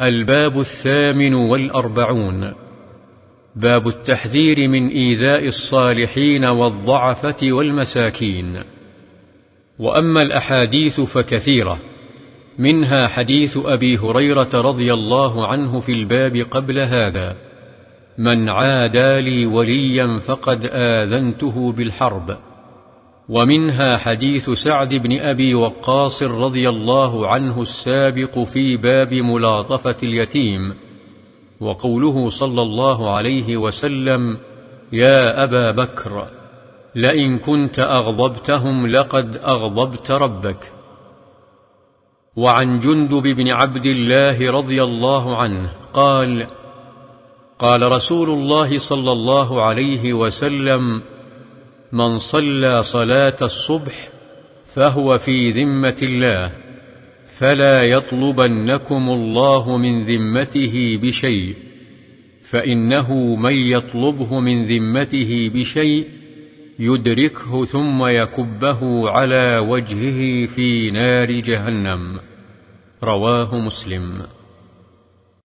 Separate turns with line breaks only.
الباب الثامن والأربعون. باب التحذير من إيذاء الصالحين والضعفة والمساكين. وأما الأحاديث فكثيرة. منها حديث أبي هريرة رضي الله عنه في الباب قبل هذا. من عادى لي وليا فقد آذنته بالحرب. ومنها حديث سعد بن أبي وقاص رضي الله عنه السابق في باب ملاطفة اليتيم وقوله صلى الله عليه وسلم يا أبا بكر لئن كنت أغضبتهم لقد أغضبت ربك. وعن جندب بن عبد الله رضي الله عنه قال قال رسول الله صلى الله عليه وسلم من صلى صلاة الصبح فهو في ذمة الله فلا يطلبنكم الله من ذمته بشيء فإنه من يطلبه من ذمته بشيء يدركه ثم يكبه على وجهه في نار جهنم. رواه مسلم.